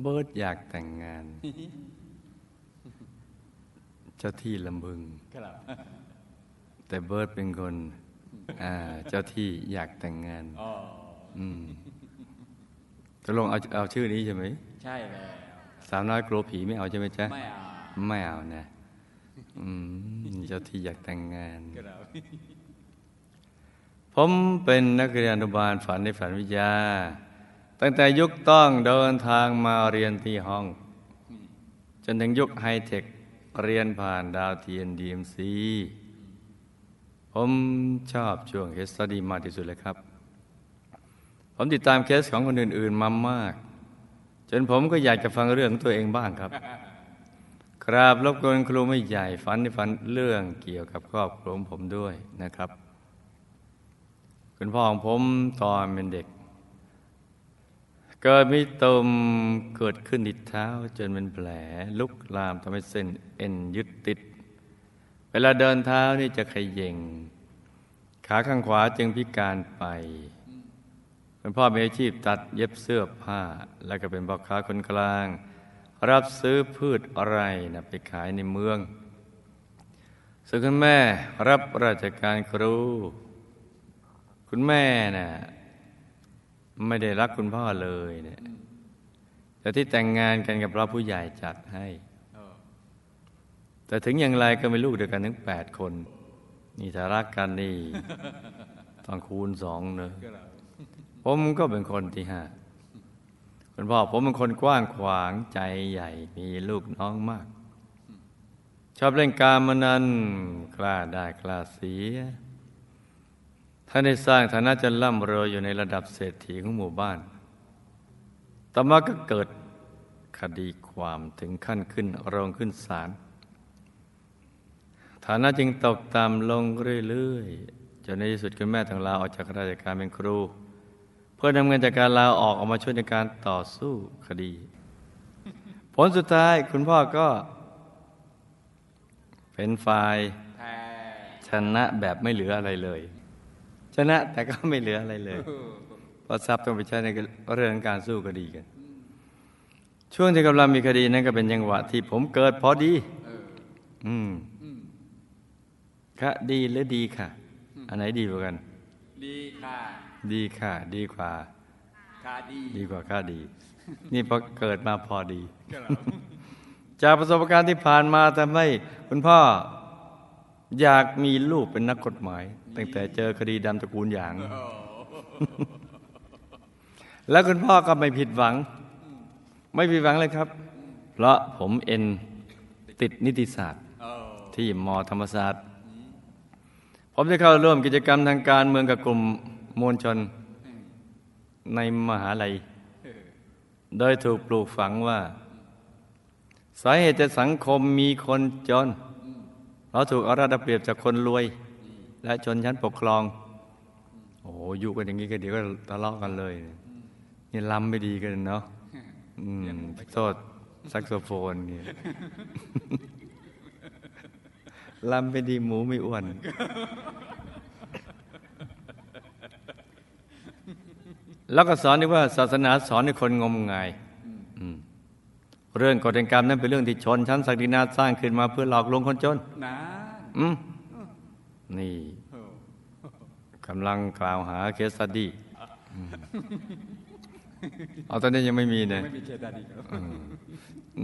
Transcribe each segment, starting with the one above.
เบิร์ดอยากแต่งงาน เจ้าที่ลำบึงแต่เบิร์ดเป็นคนเจ้าที่อยากแต่งงานอืมจะลงเอาเอาชื่อนี้ใช่ไหม ใช่แล้วสาวน้อยกลัวผีไม่เอาใช่ไหมจ๊ะ ไม่เอา ไม่เอานะ อืมเจ้าที่อยากแต่งงานครับผมเป็นนักเรียนอนุบาลฝันในฝันวิทยา ตั้งแต่ยุคต้องเดินทางมาเรียนที่ห้อง จนถึงยุคไฮเทคเรียนผ่านดาวเทียม DMC ผมชอบช่วง case study มากที่สุดเลยครับ ผมติดตามเคสของคนอื่น ๆ มามาก จนผมก็อยากจะฟังเรื่องของตัวเองบ้างครับ กราบรบกวนครูไม่ใหญ่ฝันในฝันเรื่องเกี่ยวกับครอบครัวผมด้วยนะครับ คุณพ่อของผมตอนเป็นเด็ก กิดมีตุ่มเกิดขึ้นที่เท้าจนเป็นแผลลุกลามทำให้เส้นเอ็นยึดติด เวลาเดินเท้านี่จะขย่งขาข้างขวาจึงพิการไปคุณพ่อมีอาชีพตัดเย็บเสื้อผ้า แล้วก็เป็นพ่อค้าคนกลาง รับซื้อพืชอะไรนะไปขายในเมืองส่วนคุณแม่รับราชการครู คุณแม่น่ะ ไม่ได้รักคุณพ่อเลยเนี่ยแต่ที่แต่งงานกันกับเราผู้ใหญ่จัดให้แต่ถึงอย่างไรก็มีลูกเดียวกันถึงแปดคน นี่ถ้ารักกันนี่ต้องคูณสองเนอะผมก็เป็นคนที่ห้าคุณพ่อผมเป็นคนกว้างขวางใจใหญ่มีลูกน้องมาก ชอบเล่นการมานันกล้าได้กล้าเสีย ท่านได้สร้างฐานะจนร่ำรวยอยู่ในระดับเศรษฐีของหมู่บ้าน ต่อมาก็เกิดคดีความถึงขั้นขึ้นโรงขึ้นศาล ฐานะจึงตกต่ำลงเรื่อยๆ จนในที่สุดคุณแม่ต้งลาออกจากราชการเป็นครู เพื่อนำเงินจากการลาออกออกมาช่วยในการต่อสู้คดี ผลสุดท้ายคุณพ่อก็ เป็นฝ่ายชนะแบบไม่เหลืออะไรเลย ชนะแต่ก็ไม่เหลืออะไรเลยเพราะทรัพย์ต้องไปใช้ในเรื่องการสู้คดีกัน ช่วงที่กำลังมีคดีนั้นก็เป็นจังหวะที่ผมเกิดพอดีเอออืมอืมค่ะดีหรือดีค่ะ อันไหนดีกว่ากัน ดีค่ะ ดีค่ะ ดีกว่าค่ะดี ดีกว่าค่าดี นี่พอเกิดมาพอดีครับจากประสบการณ์ที่ผ่านมาทำให้คุณพ่ออยากมีลูกเป็นนักกฎหมาย ตั้งแต่เจอคดีดำตระกูลอย่าง แล้วคุณพ่อก็ไม่ผิดหวัง ไม่ผิดหวังเลยครับ เพราะผมเอ็นติดนิติศาสตร์ ที่มอธรรมศาสตร์ ผมได้เข้าร่วมกิจกรรมทางการเมืองกับกลุ่มมวลชนในมหาลัย โดยถูกปลูกฝังว่า สาเหตุจะสังคมมีคนจน เราถูกเอารัดเปรียบจากคนรวย และชนชั้นปกครอง โอ้โหอยู่กันอย่างนี้ก็เดี๋ยวก็ทะเลาะกันเลยนี่ล้ำไม่ดีกันเนาะอืมโทษแซกโซโฟนเนี่ยล้ำไม่ดีหมูไม่อ้วน แล้วก็สอนด้วยว่าศาสนาสอนให้คนงมงายอืมเรื่องกฎแห่งกรรมนั้นเป็นเรื่องที่ชนชั้นศักดินาสร้างขึ้นมาเพื่อหลอกลวงคนจนนะอืม นี่โอ้กำลังกล่าวหาเคสสดี้เอาตอนนี้ยังไม่มีนะไม่มีเคตาดีครับ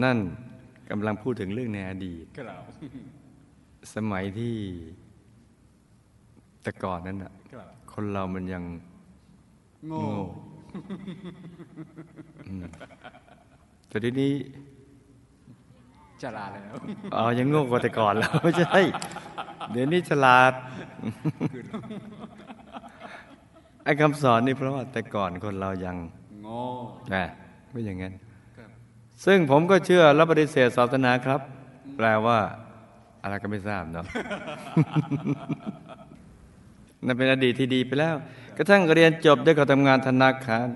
นั่นกำลังพูดถึงเรื่องในอดีตครับสมัยที่แต่ก่อนนั้นอะครับคนเรามันยังโง่โง่อืมแต่ทีนี้ ฉลาดแล้วเอายังโง่กว่าแต่ก่อนแล้วไม่ใช่เดี๋ยวนี้ฉลาดไอ้คำสอนนี่เพราะว่าแต่ก่อนคนเรายังโง่โง่นะไม่อย่างนั้นครับซึ่งผมก็เชื่อและปฏิเสธศาสนาครับ แปลว่า อะไรก็ไม่ทราบเนาะนั่นเป็นอดีตที่ดีไปแล้ว กระทั่งเรียนจบได้ก็ทำงานธนาคาร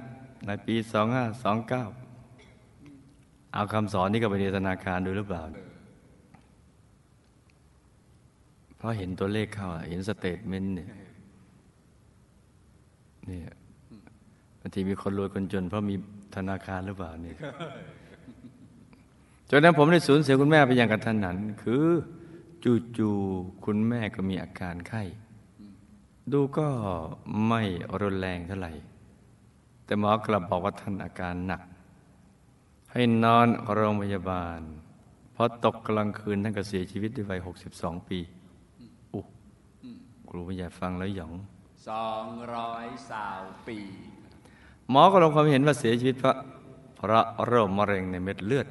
ในปี 2529 เอาคำสอนนี้ก็ไปเรียนธนาคารดูหรือเปล่าเพราะเห็นตัวเลขเข้าเห็นสเตทเมนต์เนี่ยเนี่ยบางทีมีคนรวยคนจน เพราะมีธนาคารหรือเปล่าเนี่ยจนนั้นผมได้สูญเสียคุณแม่ไปอย่างกระทันหัน คือจู่ๆคุณแม่ก็มีอาการไข้ ดูก็ไม่รุนแรงเท่าไหร่ แต่หมอกลับบอกว่าท่านอาการหนัก ให้นอนโรงพยาบาลพอตกกลางคืนท่านก็เสียชีวิตด้วยวัย 62 ปีอู้ครูผู้ใหญ่ฟังแล้วหยองสองร้อยสาวปี หมอก็ลงความเห็นว่าเสียชีวิตเพราะเพราะโรคมะเร็งในเม็ดเลือด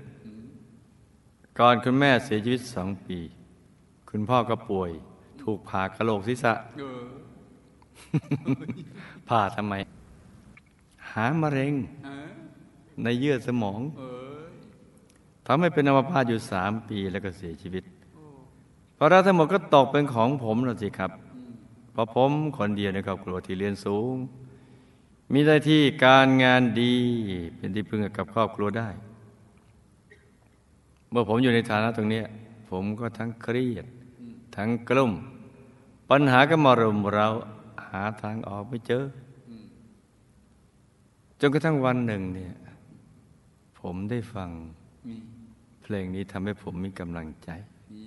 ก่อนคุณแม่เสียชีวิตสองปี คุณพ่อก็ป่วย ถูกผ่ากระโหลกศีรษะเออผ่าทำไม หามะเร็งเออ ในเยื่อสมองเออทำให้เป็นอัมพาตอยู่สามปีแล้วก็เสียชีวิตภาระทั้งหมดก็ตกเป็นของผมแล้วสิครับเพราะผมคนเดียวในครอบครัวที่เรียนสูง มีได้ที่การงานดีเป็นที่พึ่งกับครอบครัวได้ เมื่อผมอยู่ในฐานะตรงเนี้ยผมก็ทั้งเครียด ทั้งกลุ่ม ปัญหาก็มารุมเราหาทางออกไม่เจออจนกระทั่งวันหนึ่งเนี่ย ผมได้ฟังมีเพลงนี้ทำให้ผมมีกำลังใจมี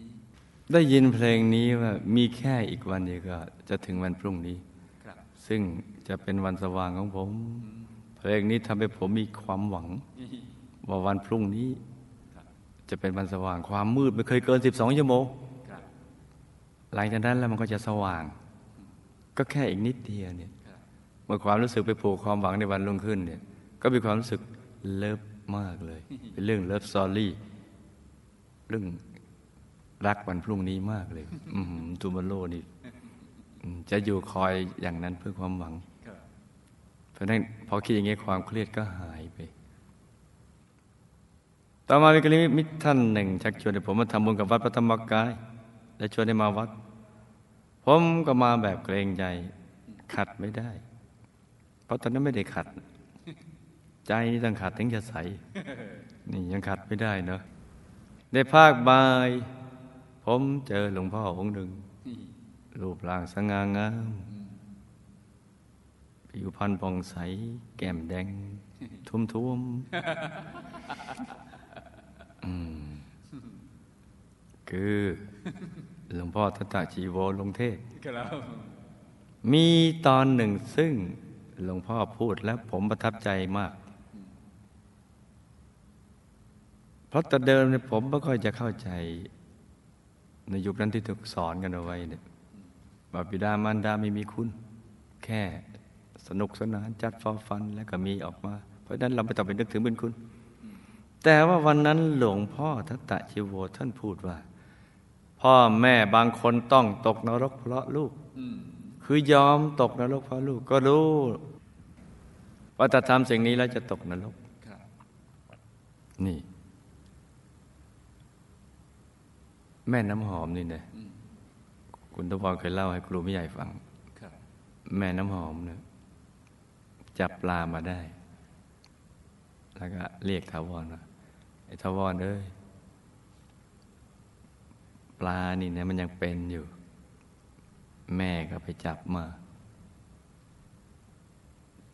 ได้ยินเพลงนี้ว่ามีแค่อีกวันเดียวก็จะถึงวันพรุ่งนี้ครับซึ่งจะเป็นวันสว่างของผม เพลงนี้ทำให้ผมมีความหวัง ว่าวันพรุ่งนี้ จะเป็นวันสว่างความมืดไม่เคยเกิน 12ชั่วโมงครับหลังจากนั้นแล้วมันก็จะสว่าง ก็แค่อีกนิดเดียวเนี่ยครับเมื่อความรู้สึกไปผูกความหวังในวันรุ่งขึ้นเนี่ย ก็มีความรู้สึก love มากเลย เป็นเรื่อง love story เรื่องรักวันพรุ่งนี้มากเลย อืม tomorrow นี่อืมจะอยู่คอยอย่างนั้นเพื่อความหวังครับเพราะฉะนั้นพอคิดอย่างนี้ความเครียดก็หายไป ต่อมามีกรณีมิตรท่านหนึ่ง ชักชวนให้ผมมาทำบุญกับวัดพระธรรมกาย และชวนให้มาวัด ผมก็มาแบบเกรงใจขัดไม่ได้ เพราะตอนนั้นไม่ได้ขัด ใจนี่ต้องขัดถึงจะใส นี่ยังขัดไม่ได้เนาะในภาคบ่าย ผมเจอหลวงพ่อองค์หนึ่งนี่รูปร่างสง่างามผิวพรรณผ่องใส แก้มแดง ทุ่มทุ่มๆอืมคือหลวงพ่อทัตตะชีโวลงเทศน์ครับมีตอนหนึ่งซึ่งหลวงพ่อพูดแล้วผมประทับใจมาก เพ ราะแต่เดิมเนี่ยผมไม่ค่อยจะเข้าใจ ในยุคนั้นที่ถูกสอนกันเอาไว้เนี่ยว่าบิดามารดาไม่มีคุณ แค่สนุกสนานจัดฟอฟัน แล้วก็มีออกมา เพราะฉะนั้นเราไม่ต้องไปนึกถึงบุญคุณ แต่ว่าวันนั้นหลวงพ่อทัตตะชิโวท่านพูดว่า พ่อแม่บางคนต้องตกนรกเพราะลูกอืมคือยอมตกนรกเพราะลูกก็รู้ว่าถ้าทำสิ่งนี้แล้วจะตกนรกครับนี่ แม่น้ำหอมนี่เนี่ยอืมคุณทวรเคยเล่าให้ครูไม่ใหญ่ฟังครับแม่น้ำหอมเนี่ยจับปลามาได้ แล้วก็เรียกทาวรว่าไอ้ทาวรเอ้ยปลานี่เนี่ยมันยังเป็นอยู่ แม่ก็ไปจับมา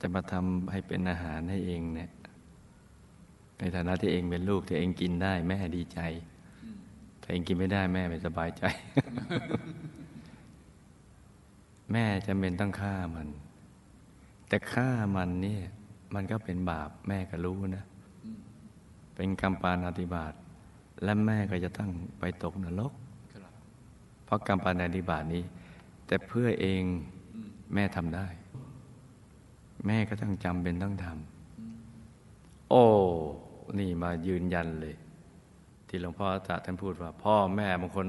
จะมาทำให้เป็นอาหารให้เองเนี่ยในฐานะที่เองเป็นลูกที่เองกินได้ แม่ดีใจ ถ้าเองกินไม่ได้แม่ไม่สบายใจ แม่จะเป็นต้องฆ่ามัน แต่ฆ่ามันเนี่ย มันก็เป็นบาปแม่ก็รู้นะ เป็นกรรมปานาติบาตและแม่ก็จะต้องไปตกนรกครับเพราะกรรมปานาติบาตนี้ แต่เพื่อเองแม่ทำได้ แม่ก็ต้องจำเป็นต้องทำโอ้ นี่มายืนยันเลย ที่หลวงพ่อตะท่านพูดว่า พ่อแม่บางคน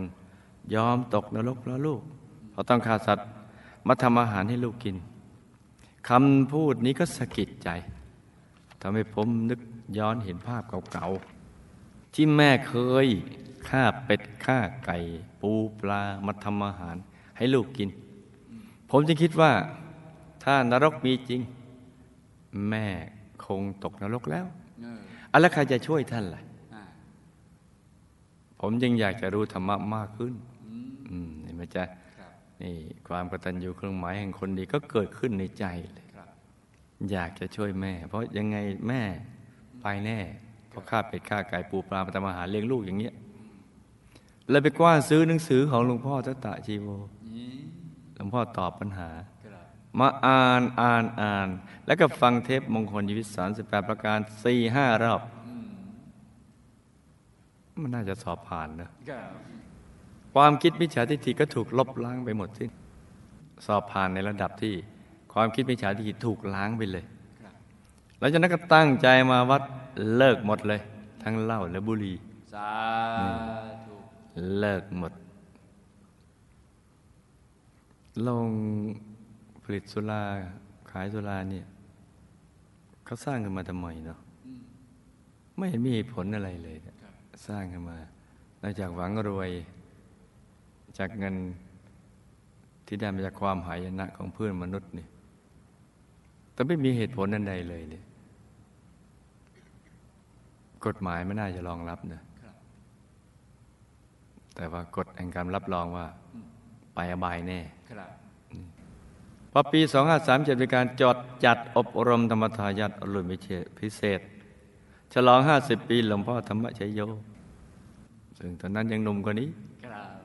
ยอมตกนรกเพราะลูกเพราะต้องฆ่าสัตว์มาทำอาหารให้ลูกกินคำพูดนี้ก็สะกิดใจทำให้ผมนึกย้อนเห็นภาพเก่าๆ ที่แม่เคยฆ่าเป็ดฆ่าไก่ ปูปลามาทำอาหารให้ลูกกิน ผมจึงคิดว่า ถ้านรกมีจริง แม่คงตกนรกแล้วเอออะแล้วใครจะช่วยท่านล่ะอ่า ผมจึงอยากจะรู้ธรรมะมากขึ้นอืมอืมเห็นไหมจ๊ะครับนี่ความกตัญญูเครื่องหมายแห่งคนดีก็เกิดขึ้นในใจเลยครับอยากจะช่วยแม่ เพราะยังไงแม่ไปแน่เพราะข้าเป็ดข้าไก่ปูปลามาทำอาหารเลี้ยงลูกอย่างเงี้ยเลยไปกว้านซื้อหนังสือของหลวงพ่อทัตตะชีโวนี่หลวงพ่อตอบปัญหาครับมาอ่านอ่านอ่าน แล้วก็ฟังเทปมงคลชีวิตสารสิบแปดประการสี่ห้ารอบอื มมันน่าจะสอบผ่านนะครับความคิดมิจฉาทิฏฐิก็ถูกลบล้างไปหมดสิ้น สอบผ่านในระดับที่ความคิดมิจฉาทิฏฐิถูกล้างไปเลยครับหลังจากนั้นก็ตั้งใจมาวัดเลิกหมดเลย ทั้งเหล้าและบุหรี่สาธุเลิกหมดโรงผลิตสุราขายสุราเนี่ยเขาสร้างขึ้นมาทำไมเนาะอืมไม่เห็นมีเหตุผลอะไรเลยเนี่ยครับ สร้างขึ้นมานอกจากหวังรวย จากเงินที่ได้มาจากความหายนะของเพื่อนมนุษย์นี่แต่ไม่มีเหตุผลอันใดเลยเนี่ยกฎหมายไม่น่าจะรองรับนะบแต่ว่ากฎแห่งการรับรองว่า ไปอบายแน่ครับพอปี 2537เป็นการจดจัดอบรมธรรมทายาทรุ่นพิเศษ ฉลอง 50 ปีหลวงพ่อธรรมชัยโย ซึ่งตอนนั้นยังหนุ่มกว่านี้ครับ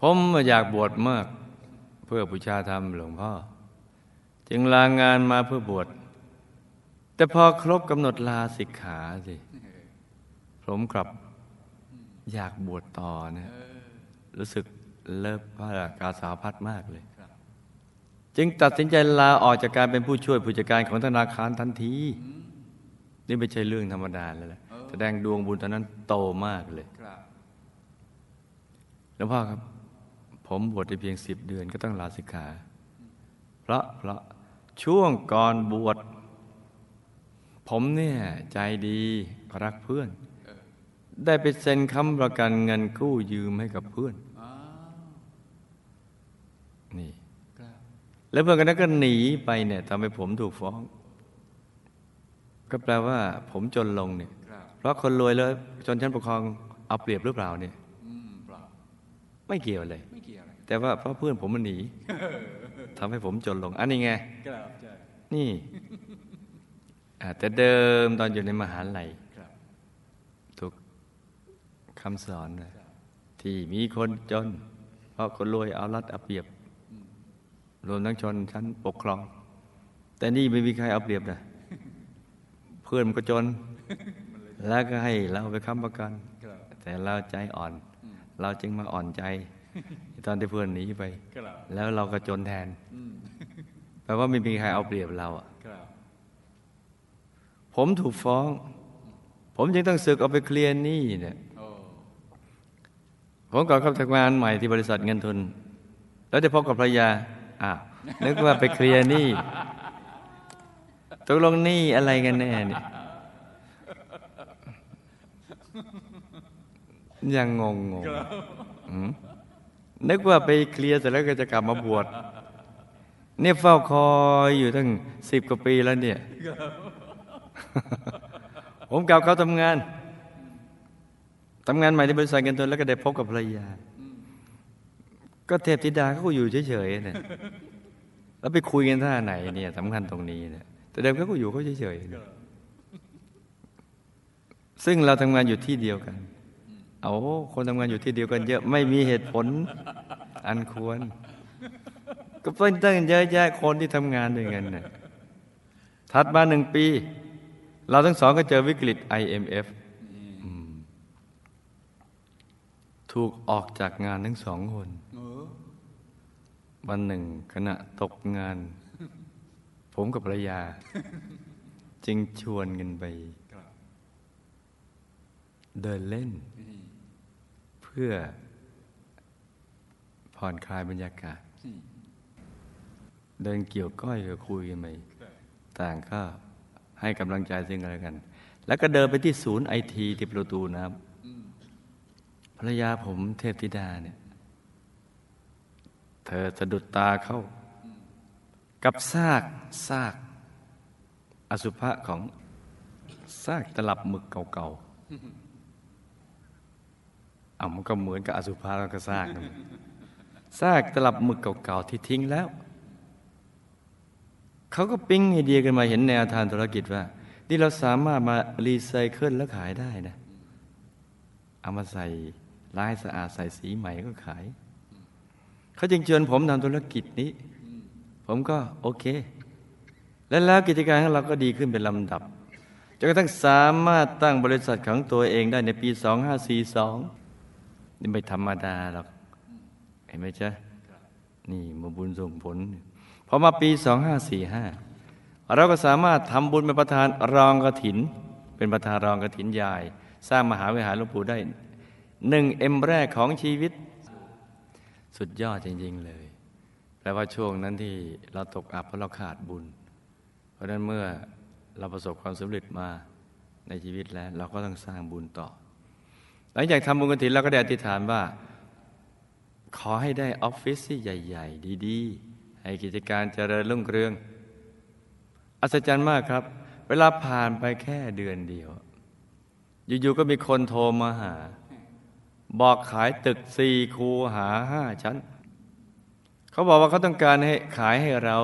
ผมอยากบวชมาก เพื่อบูชาธรรมหลวงพ่อ จึงลางานมาเพื่อบวชแต่พอครบกำหนดลาสิกขาสิผมกลับอยากบวชต่อนะเออรู้สึกเลิฟพระกาสาวพัดมากเลยครับจึงตัดสินใจลาออกจากการเป็นผู้ช่วยผู้จัดการของธนาคารทันที นี่ไม่ใช่เรื่องธรรมดาเลยแหละเออ แสดงดวงบุญตอนนั้นโตมากเลยครับหลวงพ่อครับ ผมบวชได้เพียงสิบเดือนก็ต้องลาสิกขา เพราะเพราะช่วงก่อนบวชผมเนี่ยใจดีรักเพื่อนเออได้ไปเซ็นค้ำประกันเงินกู้ยืมให้กับเพื่อนอ้าวนี่ครับแล้วเพื่อนคนนั้นก็หนีไปเนี่ยทำให้ผมถูกฟ้อง ก็แปลว่าผมจนลงเนี่ยครับ เพราะคนรวยแล้วชนชั้นปกครองเอาเปรียบหรือเปล่าเนี่ยอืมเปล่าไม่เกี่ยวเลยไม่เกี่ยวอะไรแต่ว่าเพราะเพื่อนผมมันหนีทำให้ผมจนลง อันนี้ไงครับใช่นี่อ่าแต่เดิมตอนอยู่ในมหาลัยครับถูกคำสอนเลยที่มีคนจน เพราะคนรวยเอารัดเอาเปรียบ รวมทั้งชนชั้นปกครอง แต่นี่ไม่มีใครเอาเปรียบนะเพื่อนมันก็จน แล้วก็ให้เราไปค้ำประกันครับแต่เราใจอ่อน เราจึงมาอ่อนใจ ตอนที่เพื่อนหนีไปครับแล้วเราก็จนแทนอืมแปลว่าไม่มีใครเอาเปรียบเราอะครับผมถูกฟ้อง ผมจึงต้องสึกเอาไปเคลียร์หนี้เนี่ยโอ้ผมก่อนเข้าทำงานใหม่ที่บริษัทเงินทุน แล้วได้พบกับภรรยาอ้าวนึกว่าไปเคลียร์หนี้ตกลงหนี้อะไรกันแน่เนี่ย ยังงงงงนึกว่าไปเคลียร์เสร็จแล้วก็จะกลับมาบวชเนี่ยเฝ้าคอยอยู่ตั้งสิบกว่าปีแล้วเนี่ย ผมกลับเขาทำงานทำงานใหม่ที่บริษัทเงินทุนแล้วก็ได้พบกับภรรยา ก็เทพธิดาเขาก็อยู่เฉยๆเนี่ยแล้วไปคุยกันท่าไหนเนี่ยสำคัญตรงนี้เนี่ยแต่เดิมเขาก็อยู่เขาเฉยๆซึ่งเราทำงานอยู่ที่เดียวกัน เอาคนทำงานอยู่ที่เดียวกันเยอะไม่มีเหตุผลอันควร ก็เพิ่งตั้งเยอะแยะคนที่ทำงานด้วยกันเนี่ยถัดมาหนึ่งปี เราทั้งสองก็เจอวิกฤต IMF ถูกออกจากงานทั้งสองคนวันหนึ่งขณะตกงาน ผมกับภรรยา จึงชวนกันไป เดินเล่น พื่อผ่อนคลายบรรยากาศ เดินเกี่ยวก้อยกับคุยกันไปครับต่างก็ให้กำลังใจซึ่งกันและกัน แล้วก็เดินไปที่ศูนย์ไอทีที่ประตูน้ำภรรยาผมเทพธิดาเนี่ย เธอสะดุดตาเข้า กับซากซากอสุภะของซากตลับหมึกเก่าๆ อะมันก็เหมือนกับอสุภะแล้วก็ซากนซากตลับหมึกเก่าๆที่ทิ้งแล้ว เขาก็ปิ๊งไอเดียกันมาเห็นแนวทางธุรกิจว่า นี่เราสามารถมารีไซเคิลแล้วขายได้นะ เอามาใส่ลายสะอาดใส่สีใหม่ก็ขาย เขาจึงเชิญผมทำธุรกิจนี้ ผมก็โอเค และแล้วกิจการของเราก็ดีขึ้นเป็นลำดับจนกระทั่งสามารถตั้งบริษัทของตัวเองได้ในปี 2542 นี่ไม่ธรรมดาหรอก เห็นไหมจ๊ะ นี่มาบุญส่งผล พอมาปี2545เราก็สามารถทำบุญเป็นประธานรองกระถิน เป็นประธานรองกระถินยาย สร้างมหาวิหารหลวงปู่ได้หนึ่งเอ็มแรกของชีวิต สุดยอดจริง ๆ เลยแปลว่าช่วงนั้นที่เราตกอับเพราะเราขาดบุญ เพราะฉะนั้นเมื่อเราประสบความสำเร็จมาในชีวิตแล้ว เราก็ต้องสร้างบุญต่อ หลังจากทำบุญกฐินเราก็ได้อธิษฐานว่า ขอให้ได้ออฟฟิศที่ใหญ่ ๆ ดีๆ ให้กิจการเจริญรุ่งเรือง อัศจรรย์มากครับ เวลาผ่านไปแค่เดือนเดียว อยู่ๆก็มีคนโทรมาหา บอกขายตึกสี่คูหาห้าชั้น เขาบอกว่าเขาต้องการให้ขายให้เรา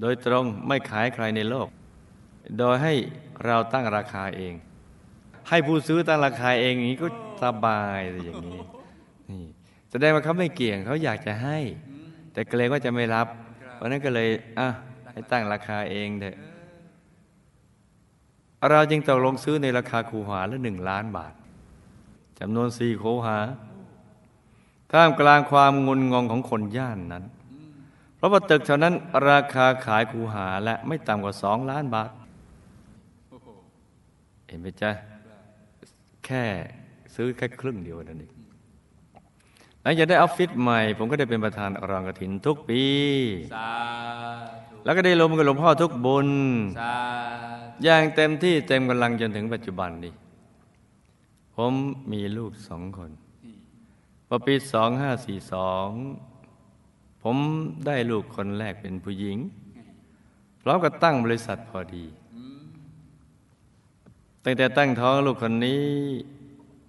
โดยตรงไม่ขายใครในโลก โดยให้เราตั้งราคาเอง ให้ผู้ซื้อตั้งราคาเองอย่างนี้ก็สบายเลยอย่างนี้นี่แสดงว่าเขาไม่เกี่ยงเขาอยากจะให้ แต่เกรงว่าจะไม่รับ เพราะนั้นก็เลยอะให้ตั้งราคาเองเถอะเราจึงตกลงซื้อในราคาคูหาละหนึ่งล้านบาทจำนวนสี่คูหาท่ามกลางความงุนงงของคนย่านนั้น เพราะว่าตึกแถวนั้นราคาขายคูหาและไม่ต่ำกว่าสองล้านบาท เห็นไหมจ๊ะ แค่ซื้อแค่ครึ่งเดียวนั่นเองหลังจากได้ออฟฟิศใหม่ ผมก็ได้เป็นประธานรองกฐินทุกปีสาธุแล้วก็ได้ลงกับหลวงพ่อทุกบุญสาธุอย่างเต็มที่เต็มกำลังจนถึงปัจจุบันนี้ ผมมีลูกสองคนพอปี2542ผมได้ลูกคนแรกเป็นผู้หญิงพร้อมกับตั้งบริษัทพอดี ตั้งแต่ตั้งท้องลูกคนนี้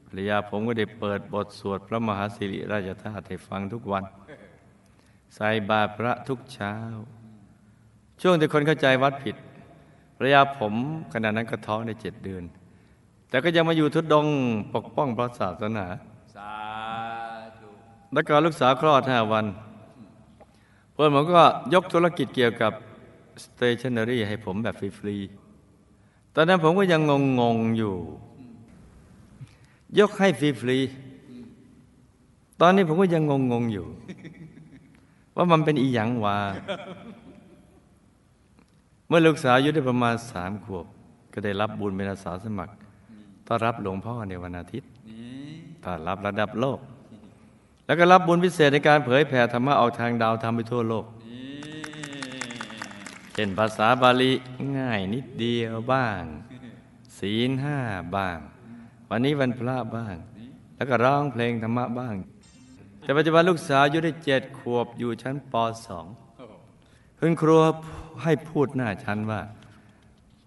ภรรยาผมก็ได้เปิดบทสวดพระมหาสิริราชธาตุให้ฟังทุกวัน ใส่บาตรพระทุกเช้า ช่วงที่คนเข้าใจวัดผิดภรรยาผมขณะนั้นก็ท้องได้เจ็ดเดือน แต่ก็ยังมาอยู่ทุดดงปกป้องพระศาสนาสาธุแล้วก็ลูกสาวคลอดห้าวัน เพื่อนผมก็ยกธุรกิจเกี่ยวกับสเตชันนารีให้ผมแบบฟรีๆ ตอนนั้นผมก็ยังงงๆอยู่ ยกให้ฟรีๆตอนนี้ผมก็ยังงงๆอยู่ ว่ามันเป็นอีหยังวาเมื่อลูกสาวอายุได้ประมาณสามขวบ ก็ได้รับบุญเป็นอาสาสมัครต้อนรับหลวงพ่อในวันอาทิตย์ต้อนรับระดับโลก แล้วก็รับบุญพิเศษในการเผยแผ่ธรรมะออกทางดาวธรรมไปทั่วโลก เช่นภาษาบาลีง่ายนิดเดียวบ้าง ศีลห้าบ้าง วันนี้วันพระบ้าง แล้วก็ร้องเพลงธรรมะบ้าง แต่ปัจจุบันลูกสาวอายุได้เจ็ดขวบอยู่ชั้นปสองคุณครูให้พูดหน้าชั้นว่า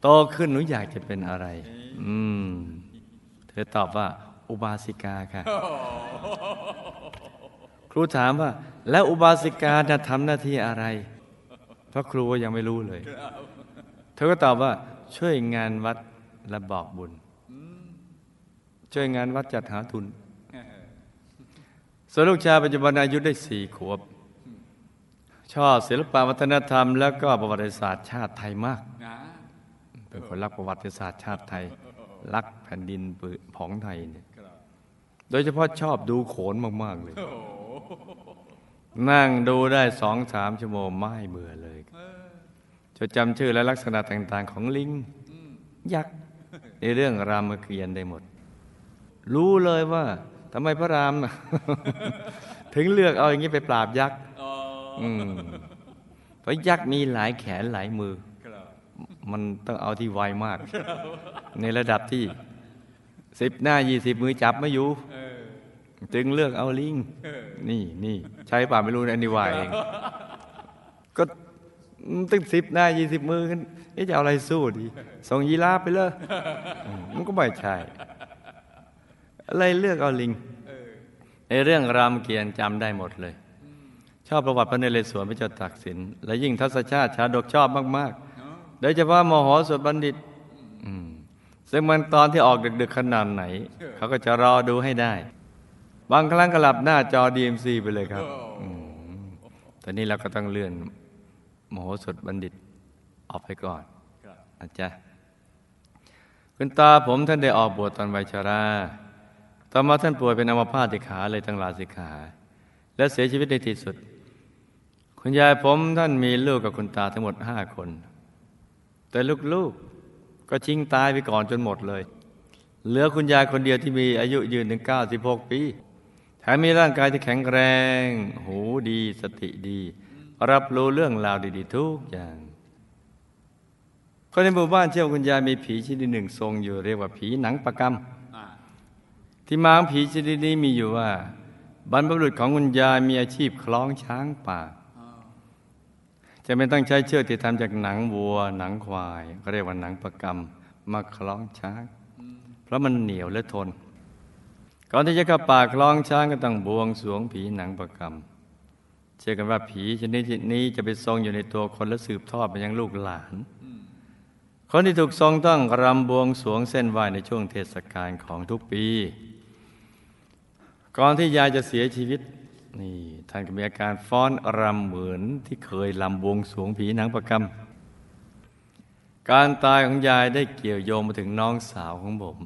โตขึ้นหนูอยากจะเป็นอะไร อืม เธอตอบว่า อุบาสิกาค่ะ ครูถามว่า แล้วอุบาสิกาจะทำหน้าที่อะไร เพราะครูยังไม่รู้เลย เธอก็ตอบว่า ช่วยงานวัดและบอกบุญ ช่วยงานวัดจัดหาทุนส่วนลูกชายปัจจุบันอายุได้สี่ขวบ ชอบศิลปวัฒนธรรม แล้วก็ประวัติศาสตร์ชาติไทยมากนะเป็นคนรักประวัติศาสตร์ชาติไทย รักแผ่นดินปืของไทยเนี่ยครับโดยเฉพาะชอบดูโขนมาก ๆ เลยโอ้โหนั่งดูได้สองสามชั่วโมงไม่เบื่อเลยเออ จะจำชื่อและลักษณะต่าง ๆ ของลิง ยักษ์ในเรื่องรามเกียรติ์ได้หมด รู้เลยว่าทำไมพระรามน่ะถึงเลือกเอาอย่างนี้ไปปราบยักษ์อ๋ออืมเพราะยักษ์มีหลายแขนหลายมือครับมันต้องเอาที่ไวมาก ในระดับที่สิบหน้ายี่สิบมือจับไม่อยู่เออจึงเลือกเอาลิง นี่นี่ใช้ป่าไม่รู้นะอันนี้ว่าเองก็ ตั้งสิบหน้ายี่สิบมือกันเอ๊ะจะเอาอะไรสู้ดีส่งยีราฟไปเลยมันก็ไม่ใช่อะไรเลือกเอาลิงในเรื่องรามเกียรติ์จำได้หมดเลย ชอบประวัติพระนเรศวรพระเจ้าตากสิน และยิ่งทัศชาติชาดกชอบมากๆโดยเฉพาะมโหสถบัณฑิตซึ่งมันตอนที่ออกดึก ๆ ขนาดไหน เขาก็จะรอดูให้ได้ บางครั้งก็หลับหน้าจอ DMC ไปเลยครับตอนนี้เราก็ต้องเลื่อน มโหสถบัณฑิตออกไปก่อนครับอาจารย์คุณตาผมท่านได้ออกบวชตอนวัยชรา ต่อมาท่านป่วยเป็นอัมพาตที่ขาเลยตั้งลาสิกขา และเสียชีวิตในที่สุด คุณยายผมท่านมีลูกกับคุณตาทั้งหมดห้าคน แต่ลูกๆก็ชิงตายไปก่อนจนหมดเลย เหลือคุณยายคนเดียวที่มีอายุยืนถึง96ปี แถมมีร่างกายที่แข็งแรง หูดีสติดี รับรู้เรื่องราวดีๆทุกอย่างคนในหมู่บ้านเชื่อว่าคุณยายมีผีชนิดหนึ่งทรงอยู่เรียกว่าผีหนังประกรรมที่มาของผีชนิดนี้มีอยู่ว่า บรรพบุรุษของคุณยายมีอาชีพคล้องช้างป่า จะไม่ต้องใช้เชือกที่ทำจากหนังวัว หนังควายก็เรียกว่าหนังประกรรมมาคล้องช้าง เพราะมันเหนียวและทน ก่อนที่จะเข้าป่าคล้องช้างก็ต้องบวงสวงผีหนังประกรรม เชื่อกันว่าผีชนิดนี้จะไปทรงอยู่ในตัวคนและสืบทอดไปยังลูกหลานอืมคนที่ถูกทรงต้องรำบวงสรวงเส้นไหวในช่วงเทศกาลของทุกปี ก่อนที่ยายจะเสียชีวิตนี่ท่านก็มีอาการฟ้อนรำเหมือนที่เคยรำบวงสรวงผีหนังประกรรมการตายของยายได้เกี่ยวโยงมาถึงน้องสาวของผม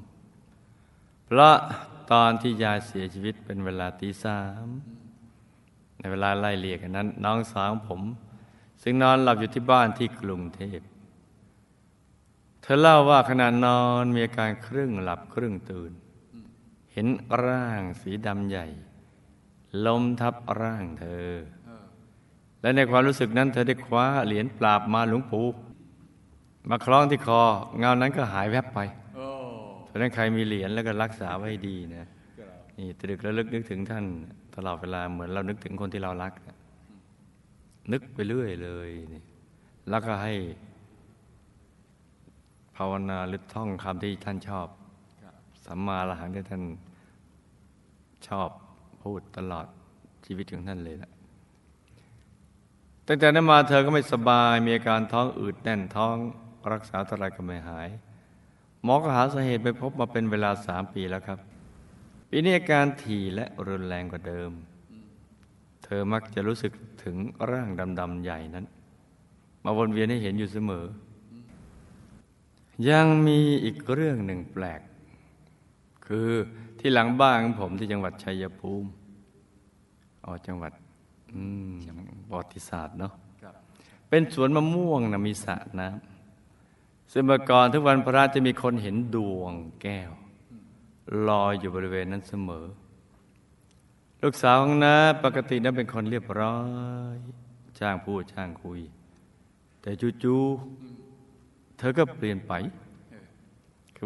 เพราะตอนที่ยายเสียชีวิตเป็นเวลาตีสาม ในเวลาไล่เลี่ยกันนั้น น้องสาวของผม ซึ่งนอนหลับอยู่ที่บ้านที่กรุงเทพ เธอเล่าว่าขณะนอนมีอาการครึ่งหลับครึ่งตื่น เห็นร่างสีดำใหญ่ ล้มทับร่างเธอเออและในความรู้สึกนั้น เธอได้คว้าเหรียญปราบมารหลวงปู่มาคล้องที่คอ เงานั้นก็หายแวบไปโอ้เพราะฉะนั้นใครมีเหรียญแล้วก็รักษาไว้ให้ดีนะครับนี่ตรึกระลึกนึกถึงท่าน ตลอดเวลาเหมือนเรานึกถึงคนที่เรารัก นึกไปเรื่อยเลยแล้วก็ให้ภาวนาหรือท่องคำที่ท่านชอบสัมมาอรหังที่ท่านชอบพูดตลอดชีวิตของท่านเลยนะตั้งแต่นั้นมาเธอก็ไม่สบาย มีอาการท้องอืดแน่นท้องรักษาเท่าไรก็ไม่หาย หมอก็หาสาเหตุไปพบมาเป็นเวลาสามปีแล้วครับ ปีนี้อาการถี่และรุนแรงกว่าเดิม เธอมักจะรู้สึกถึงร่างดำๆใหญ่นั้น มาวนเวียนให้เห็นอยู่เสมอ ยังมีอีกเรื่องหนึ่งแปลก คือที่หลังบ้านของผมที่จังหวัดชัยภูมิอ๋อจังหวัดอืมประวัติศาสตร์เนาะครับเป็นสวนมะม่วงนะมีสระน้ำซึ่งเมื่อก่อนทุกวันพระจะมีคนเห็นดวงแก้ว ลอยอยู่บริเวณนั้นเสมอ ลูกสาวของน้าปกตินั้นเป็นคนเรียบร้อยช่างพูดช่างคุย แต่จู่ๆเธอก็เปลี่ยนไป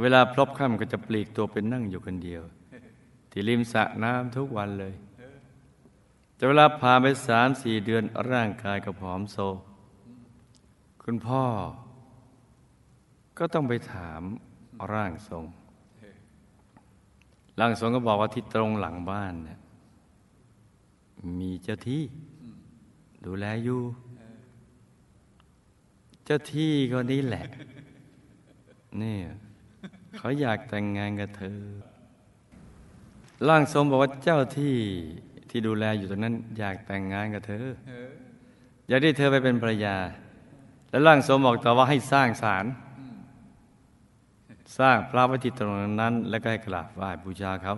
เวลาพลบค่ำก็จะปลีกตัวเป็นนั่งอยู่คนเดียว ที่ริมสระน้ำทุกวันเลยแต่เวลาผ่านไปสามสี่เดือนร่างกายก็ผอมโซ คุณพ่อ ก็ต้องไปถามร่างทรง ร่างทรงก็บอกว่าที่ตรงหลังบ้านเนี่ยมีเจ้าที่ ดูแลอยู่ เจ้าที่คนนี้แหละนี่เขาอยากแต่งงานกับเธอ ร่างทรงบอกว่าเจ้าที่ที่ดูแลอยู่ตรงนั้น อยากแต่งงานกับเธออออยากได้เธอไปเป็นภรรยา แล้วร่างทรงบอกต่อว่าให้สร้างศาล สร้างพระไว้ที่ตรงนั้น แล้วก็ให้กราบไหว้บูชาเขา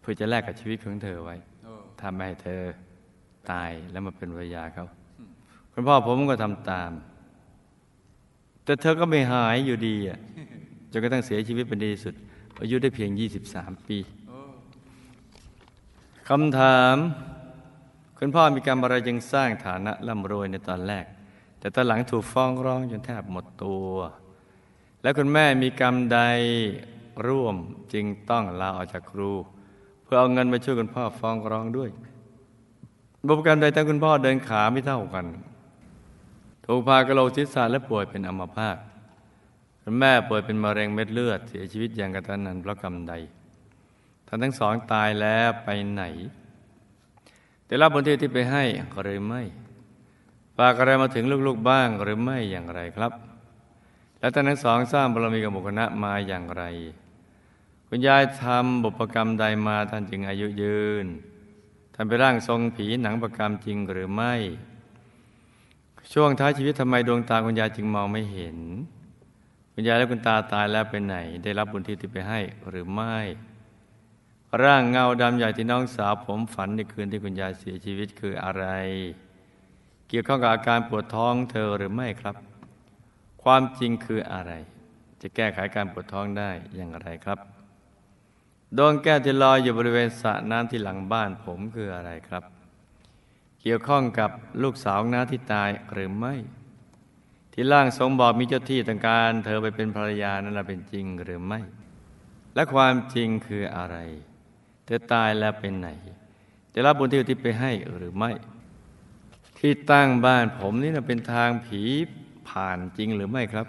เพื่อจะแลกกับชีวิตของเธอไว้โอ้ทำให้เธอตายแล้วมาเป็นภรรยาเขาคุณพ่อผมก็ทำตาม แต่เธอก็ไม่หายอยู่ดีอะจนกระทั่งเสียชีวิตเป็นดีที่สุด อายุได้เพียง 23 ปีคำถาม คุณพ่อมีกรรมอะไรจึงสร้างฐานะร่ำรวยในตอนแรก แต่ตอนหลังถูกฟ้องร้องจนแทบหมดตัว แล้วคุณแม่มีกรรมใดร่วมจึงต้องลาออกจากครู เพื่อเอาเงินมาช่วยคุณพ่อฟ้องร้องด้วยบุพกรรมใดทั้งคุณพ่อเดินขาไม่เท่ากัน ถูกพากระโหลกศีรษะและป่วยเป็นอัมพาตคุณแม่ป่วยเป็นมะเร็งเม็ดเลือด เสียชีวิตอย่างกระทันหันเพราะกรรมใดท่านทั้งสองตายแล้วไปไหนได้รับบนที่ที่ไปให้หรือไม่ฝากอะไรมาถึงลูกๆบ้างหรือไม่อย่างไรครับ แล้วท่านทั้งสองสร้างบารมีกับบุคคลมาอย่างไร คุณยายทำบุพกรรมใดมาท่านจึงอายุยืน ท่านไปร่างทรงผีหนังประกรรมจริงหรือไม่ ช่วงท้ายชีวิตทำไมดวงตาคุณยายจึงมองไม่เห็น คุณยายและคุณตาตายแล้วไปไหน ได้รับบุญที่ที่ไปให้หรือไม่ ร่างเงาดำใหญ่ที่น้องสาวผมฝันในคืนที่คุณยายเสียชีวิตคืออะไร เกี่ยวข้องกับอาการปวดท้องเธอหรือไม่ครับ ความจริงคืออะไร จะแก้ไขการปวดท้องได้อย่างไรครับ ดวงแก้วที่ลอยอยู่บริเวณสระน้ำที่หลังบ้านผมคืออะไรครับ เกี่ยวข้องกับลูกสาวน้าที่ตายหรือไม่ ที่ร่างทรงบอกมีเจ้าที่ต้องการเธอไปเป็นภรรยานั้นเป็นจริงหรือไม่ และความจริงคืออะไร เธอตายแล้วเป็นไหน จะรับบุญที่อุทิศไปให้หรือไม่ ที่ตั้งบ้านผมนี่นะเป็นทางผี ผ่านจริงหรือไม่ครับ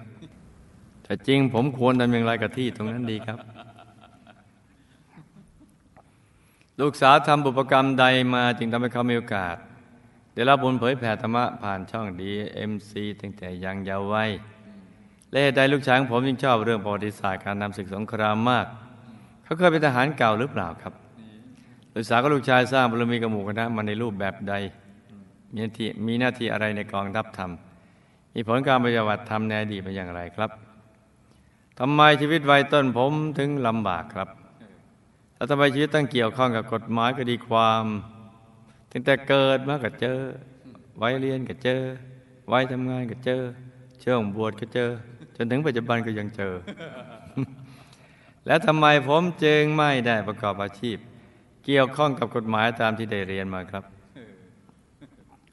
ถ้าจริงผมควรทำอย่างไรกับที่ตรงนั้นดีครับ ลูกสาวทำบุพกรรมใดมาจึงทำให้เขามีโอกาส ได้รับบุญเผยแผ่ธรรมะผ่านช่องดีเอ็มซีตั้งแต่ยังเยาว์วัยและเหตุใดลูกชายของผมยิ่งชอบเรื่องประวัติศาสตร์การนำศึกสงครามมาก เขาเคยเป็นทหารเก่าหรือเปล่าครับลูกสาวกับลูกชายสร้างบารมีกับหมู่คณะมาในรูปแบบใด มีหน้าที่มีหน้าที่อะไรในกองทัพธรร มีผลการปฏิบัติธรรมในอดีตเป็นอย่างไรครับทำไมชีวิตวัยต้นผมถึงลำบากครับ แล้วทำไมชีวิตต้องเกี่ยวข้องกับกฎหมายคดีความ ตั้งแต่เกิดมาก็เจอ วัยเรียนก็เจอ วัยทำงานก็เจอ ช่วงบวชก็เจอ จนถึงปัจจุบันก็ยังเจอ แล้วทำไมผมจึงไม่ได้ประกอบอาชีพ เกี่ยวข้องกับกฎหมายตามที่ได้เรียนมาครับ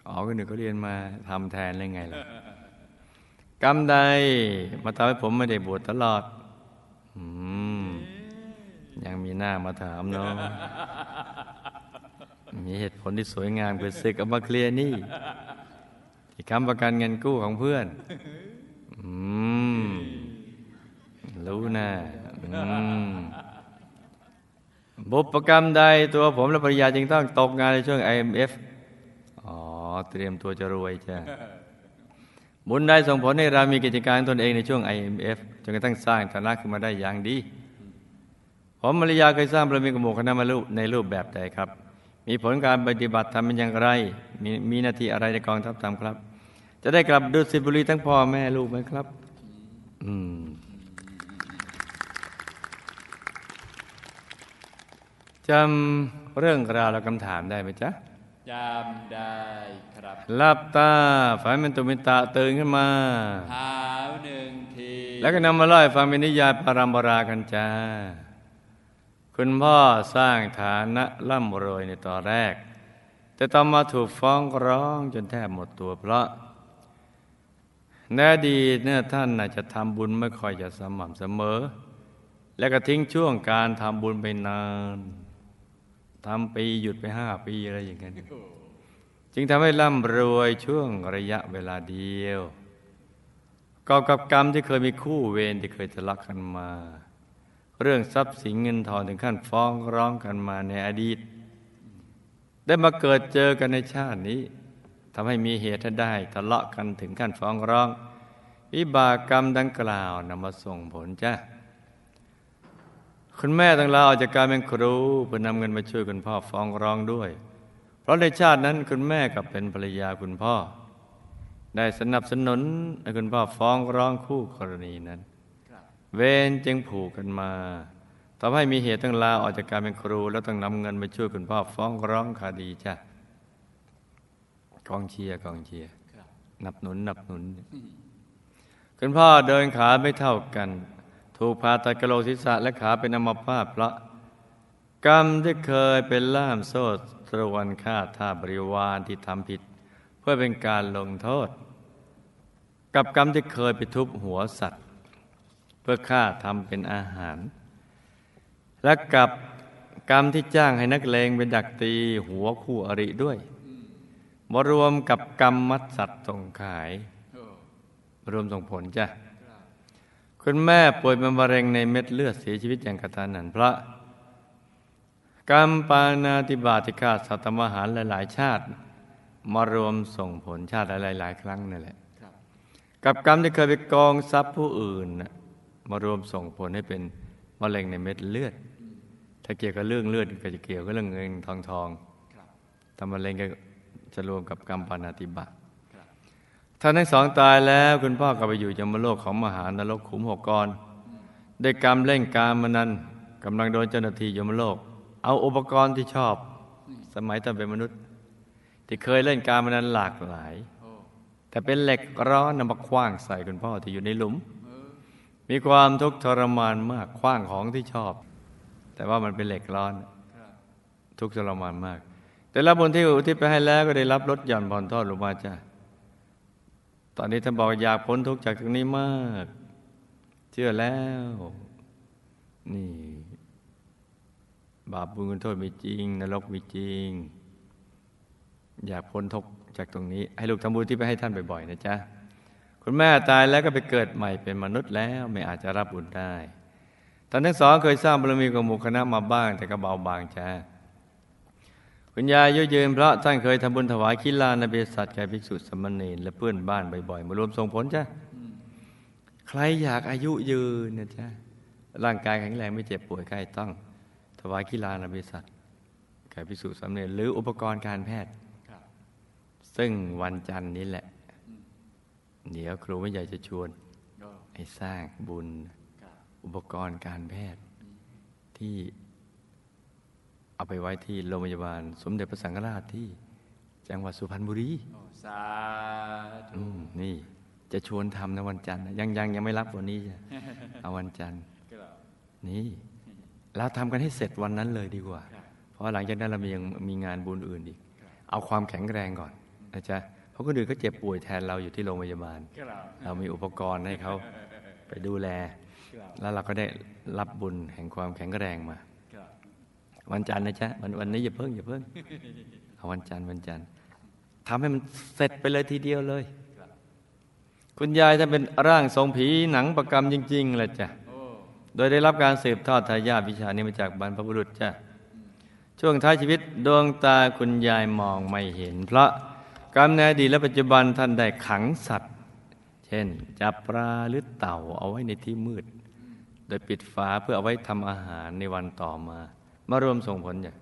อ๋อคนหนึ่งเขาเรียนมาทำแทนอะไรไงล่ะ กรรมใดมาทำให้ผมไม่ได้บวชตลอดอยังมีหน้ามาถามเนาะมีเหตุผลที่สวยงามคือศึกเอามาเคลียร์นี่ ที่ค้ำประกันเงินกู้ของเพื่อน อืม รู้นะอืมบุพกรรมใดตัวผมและภรรยาจึงต้องตกงานในช่วง IMF อ๋อ เตรียมตัวจะรวยจ้ะ บุญได้ส่งผลให้เรามีกิจการตนเองในช่วง IMF จนกระทั่งสร้างฐานะขึ้นมาได้อย่างดี ผมภรรยาเคยสร้างบารมีกับหมู่คณะมาลุในรูปแบบใดครับ มีผลการปฏิบัติทำเป็นอย่างไร มีมีหน้าที่อะไรในกองทัพทำครับ จะได้กลับดุสิตบุรีทั้งพ่อแม่ลูกไหมครับ อืมจำเรื่องราวและคำถามได้ไหมจ๊ะ จำได้ครับหลับตาฝันเป็นตุมิตะตื่นขึ้นมาเท้าหนึ่งที แล้วก็นำมาเล่าให้ฟังเป็นนิยายปารัมปรากันจ้า คุณพ่อสร้างฐานะร่ำรวยในตอนแรก แต่ต่อมาถูกฟ้องร้องจนแทบหมดตัวเพราะในอดีตเนี่ยท่านน่าจะทำบุญไม่ค่อยจะสม่ำเสมอ และก็ทิ้งช่วงการทำบุญไปนาน ทำปีหยุดไปห้าปีอะไรอย่างเงี้ยจึงทำให้ร่ำรวยช่วงระยะเวลาเดียวกอบกับกรรมที่เคยมีคู่เวรที่เคยทะเลาะกันมา เรื่องทรัพย์สินเงินทองถึงขั้นฟ้องร้องกันมาในอดีต ได้มาเกิดเจอกันในชาตินี้ทำให้มีเหตุให้ได้ทะเลาะกันถึงขั้นฟ้องร้อง วิบากกรรมดังกล่าวนำมาส่งผลจ้า คุณแม่ต้องลาออกจากการเป็นครูเพื่อนำเงินมาช่วยคุณพ่อฟ้องร้องด้วย เพราะในชาตินั้นคุณแม่กับเป็นภรรยาคุณพ่อ ได้สนับสนุนให้คุณพ่อฟ้องร้องคู่กรณีนั้น เวรจึงผูกกันมาทำให้มีเหตุต้องลาออกจากการเป็นครู แล้วต้องนำเงินไปช่วยคุณพ่อฟ้องร้องคดีจ้ะกองเชียร์กองเชียร์นับหนุนนับหนุน คุณพ่อเดินขาไม่เท่ากัน ถูกผ่าตัดกระโหลกศีรษะและขาเป็นอมพาตเพราะ กรรมที่เคยเป็นล่ามโซ่ตรวนฆ่าท่าบริวารที่ทำผิด เพื่อเป็นการลงโทษ กับกรรมที่เคยไปทุบหัวสัตว์ เพื่อฆ่าทำเป็นอาหาร และกับกรรมที่จ้างให้นักเลงไปดักตีหัวคู่อริด้วยมารวมกับกรรมมัดสัตว์ส่งขาย รวมส่งผลจ้ะ คุณแม่ป่วยเป็นมะเร็งในเม็ดเลือดเสียชีวิตอย่างกระทันหันเพราะกรรมปานาติบาติฆาตสัตว์ทำอาหารหลาย ๆ ชาติ มารวมส่งผลชาติหลาย ๆ ครั้งนั่นแหละกับกรรมที่เคยไปกองทรัพย์ผู้อื่นมารวมส่งผลให้เป็นมะเร็งในเม็ดเลือด ถ้าเกี่ยวกับเรื่องเลือดก็จะเกี่ยวกับเรื่องเงินทองทองครับถ้ามะเร็งก็จะรวมกับกรรมปานาติบาต ท่านทั้งสองตายแล้วคุณพ่อก็ไปอยู่ยมโลกของมหานรกขุมหกกรได้กรรมเล่นการมานันกำลังโดนเจ้าหน้าที่ยมโลก เอาอุปกรณ์ที่ชอบ สมัยตอนเป็นมนุษย์ ที่เคยเล่นการมานันหลากหลาย แต่เป็นเหล็กร้อนนำมาคว้างใส่คุณพ่อที่อยู่ในหลุม มีความทุกข์ทรมานมากคว้างของที่ชอบ แต่ว่ามันเป็นเหล็กร้อน ทุกข์ทรมานมาก แต่ละบุญที่อุทิศไปให้แล้วก็ได้รับลดหย่อนผ่อนทอดลงมาจ้า ตอนนี้ท่านบอกอยากพ้นทุกข์จากตรงนี้มาก เชื่อแล้ว นี่ บาปบุญคุณโทษมีจริง นรกมีจริง อยากพ้นทุกข์จากตรงนี้ ให้ลูกทำบุญที่ไปให้ท่านบ่อยๆนะจ๊ะคุณแม่ตายแล้วก็ไปเกิดใหม่เป็นมนุษย์แล้วไม่อาจจะรับบุญได้ท่านทั้งสองเคยสร้างบารมีกับหมู่คณะมาบ้าง แต่ก็เบาบางจ้า คุณยายอายุยืนเพราะท่านเคยทำบุญถวายคิลานเบสัตแก่ภิกษุสามเณรและเพื่อนบ้านบ่อยๆมารวมส่งผลจ้ะใครอยากอายุยืนนะจ๊ะร่างกายแข็งแรงไม่เจ็บป่วยใกล้ต้อง ถวายคิลานเบสัตแก่ภิกษุสามเณรหรืออุปกรณ์การแพทย์ครับซึ่งวันจันทร์นี้แหละ เดี๋ยวครูไม่ใหญ่จะชวนโอ้ให้สร้างบุญครับอุปกรณ์การแพทย์ที่ เอาไปไว้ที่โรงพยาบาล สมเด็จพระสังฆราชที่จังหวัดสุพรรณบุรีโอ้สาธุอืมนี่จะชวนทำในวันจันทร์นะยังยังยังไม่รับวันนี้จ้ะเอาวันจันทร์ครับนี่เราทำกันให้เสร็จวันนั้นเลยดีกว่าครับเพราะหลังจากนั้นเรามียังมีงานบุญอื่นอีกครับเอาความแข็งแรงก่อนนะจ๊ะเพราะคนอื่นเขาเจ็บป่วยแทนเราอยู่ที่โรงพยาบาลครับเรามีอุปกรณ์ให้เขาไปดูแลครับแล้วเราก็ได้รับบุญแห่งความแข็งแรงมาครับ วันจันทร์นะจ๊ะวันวันนี้อย่าเพิ่งอย่าเพิ่งเอาวันจันทร์วันจันทร์ทำให้มันเสร็จไปเลยทีเดียวเลย คุณยายถ้าเป็นร่างทรงผีหนังประกรรมจริงๆเลยจ้ะโอ้โดยได้รับการสืบทอดทายาทวิชานี้มาจากบรรพบุรุษจ้ะช่วงท้ายชีวิตดวงตาคุณยายมองไม่เห็น เพราะกรรมในอดีตและปัจจุบันท่านได้ขังสัตว์ เช่น จับปลาหรือเต่าเอาไว้ในที่มืด โดยปิดฝาเพื่อเอาไว้ทำอาหารในวันต่อมา มารวมส่งผลอย่าง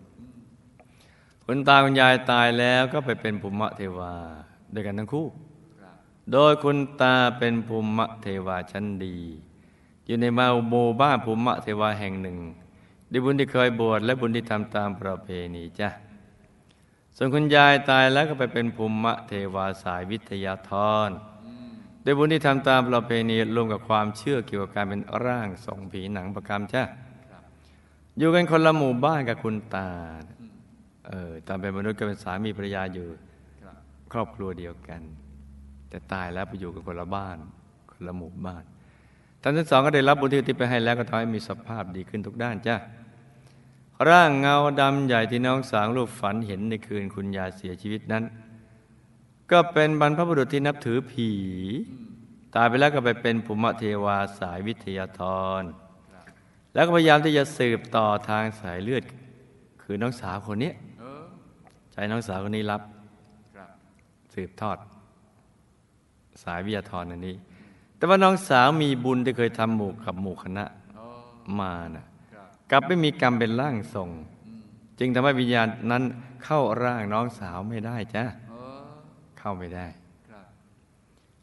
คุณตาคุณยายตายแล้วก็ไปเป็นภูมิเทวาด้วยกันทั้งคู่ โดยคุณตาเป็นภูมิเทวาชั้นดี อยู่ในมาโมบ้านภูมิเทวาแห่งหนึ่งด้วยบุญที่เคยบวชและบุญที่ทำตามประเพณีจ้ะส่วนคุณยายตายแล้วก็ไปเป็นภูมิเทวาสายวิทยาธรด้วยบุญที่ทำตามประเพณีรวมกับความเชื่อเกี่ยวกับการเป็นร่างทรงผีหนังประกรรมจ้ะ อยู่กันคนละหมู่บ้านกับคุณตาอืมเออตามเป็นมนุษย์ก็เป็นสามีภรรยาอยู่ครับครอบครัวเดียวกัน แต่ตายแล้วไปอยู่กันคนละบ้าน คนละหมู่บ้านท่านทั้งสองก็ได้รับบุญที่อุที่ไปให้แล้วก็ทำให้มีสภาพดีขึ้นทุกด้านจ้ะร่างเงาดำใหญ่ที่น้องสางรูปฝันเห็นในคืนคุณยายเสียชีวิตนั้น ก็เป็นบรรพบุรุษที่นับถือผี ตายไปแล้วก็ไปเป็นภูมิเทวาสายวิทยาธรครับ แล้วก็พยายามที่จะสืบต่อทางสายเลือด คือน้องสาวคนนี้เออใช้น้องสาวคนนี้รับครับสืบทอด สายวิทยาธรอันนี้ แต่ว่าน้องสาวมีบุญที่เคยทำหมู่กับหมู่คณะโอ้มานะครับกลับไม่มีกรรมเป็นร่างทรงอืมจึงทำให้วิญญาณนั้นเข้าร่างน้องสาวไม่ได้จ้ะโอ้เข้าไม่ได้ครับ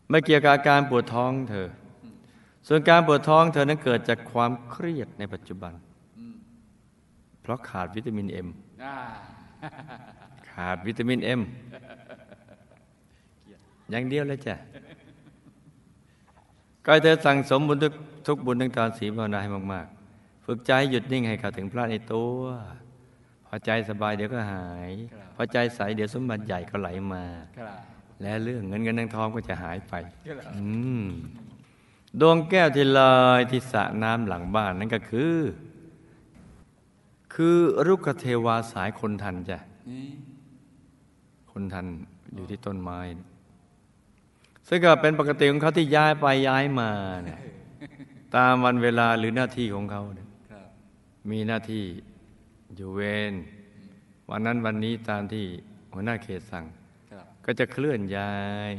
ไม่เกี่ยวกับอาการปวดท้องเธอ ส่วนการปวดท้องเธอนั้นเกิดจากความเครียดในปัจจุบันอืมเพราะขาดวิตามินเอ็มอ่าขาดวิตามินเอ็มอย่างเดียวเลยจ้ะก็ให้เธอสั่งสมบุญทุกทุกบุญทั้งทานศีลภาวนาให้มากๆ ฝึกใจให้หยุดนิ่งให้เข้าถึงพระในตัว พอใจสบายเดี๋ยวก็หาย พอใจใสเดี๋ยวสมบัติใหญ่ก็ไหลมาครับและเรื่องเงินเงินทองทองก็จะหายไปครับอืม ดวงแก้วที่ลอยที่สระน้ำหลังบ้านนั่นก็คือ คือรุกขเทวาสายคนทันจ้ะนี่คนทันอยู่ที่ต้นไม้ ซึ่งก็เป็นปกติของเขาที่ย้ายไปย้ายมาเนี่ยตามวันเวลาหรือหน้าที่ของเขาเนี่ยครับมีหน้าที่อยู่เวรวันนั้นวันนี้ตามที่หัวหน้าเขตสั่งครับก็จะเคลื่อนย้าย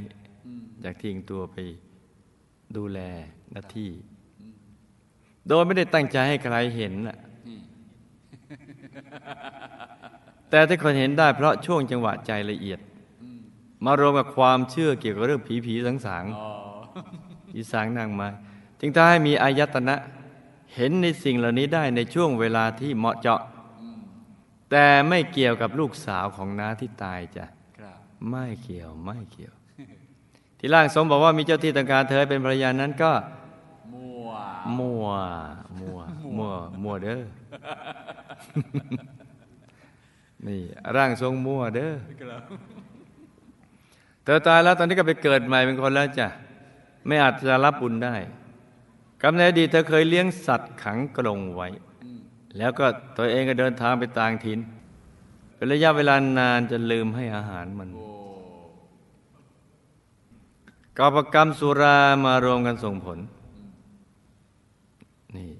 อืมจากทิ้งตัวไป ดูแลหน้าที่ โดยไม่ได้ตั้งใจให้ใครเห็นน่ะนี่แต่ที่คนเห็นได้เพราะช่วงจังหวะใจละเอียดอืมมารวมกับความเชื่อเกี่ยวกับเรื่องผีผีสังสางอ๋อผีสางนางไม้จึงทำให้มีอายตนะเห็นในสิ่งเหล่านี้ได้ในช่วงเวลาที่เหมาะเจาะอืมแต่ไม่เกี่ยวกับลูกสาวของน้าที่ตายจ้ะครับไม่เกี่ยวไม่เกี่ยว ที่ร่างทรงบอกว่ามีเจ้าที่ต้องการเธอให้เป็นภรรยานั้นก็ มั่ว มัวมัวมัวมัวเด้อ นี่ ร่างทรงมัวเด้อครับเธอตายแล้วตอนนี้ก็ไปเกิดใหม่เป็นคนแล้วจ้ะ ไม่อาจจะรับบุญได้กำเนิดดีตเธอเคยเลี้ยงสัตว์ขังกรงไว้อืมแล้วก็ตัวเองก็เดินทางไปต่างถิ่นเป็นระยะเวลานานจนลืมให้อาหารมันโอ้ กอบกรรมสุรามารวมกันส่งผล นี่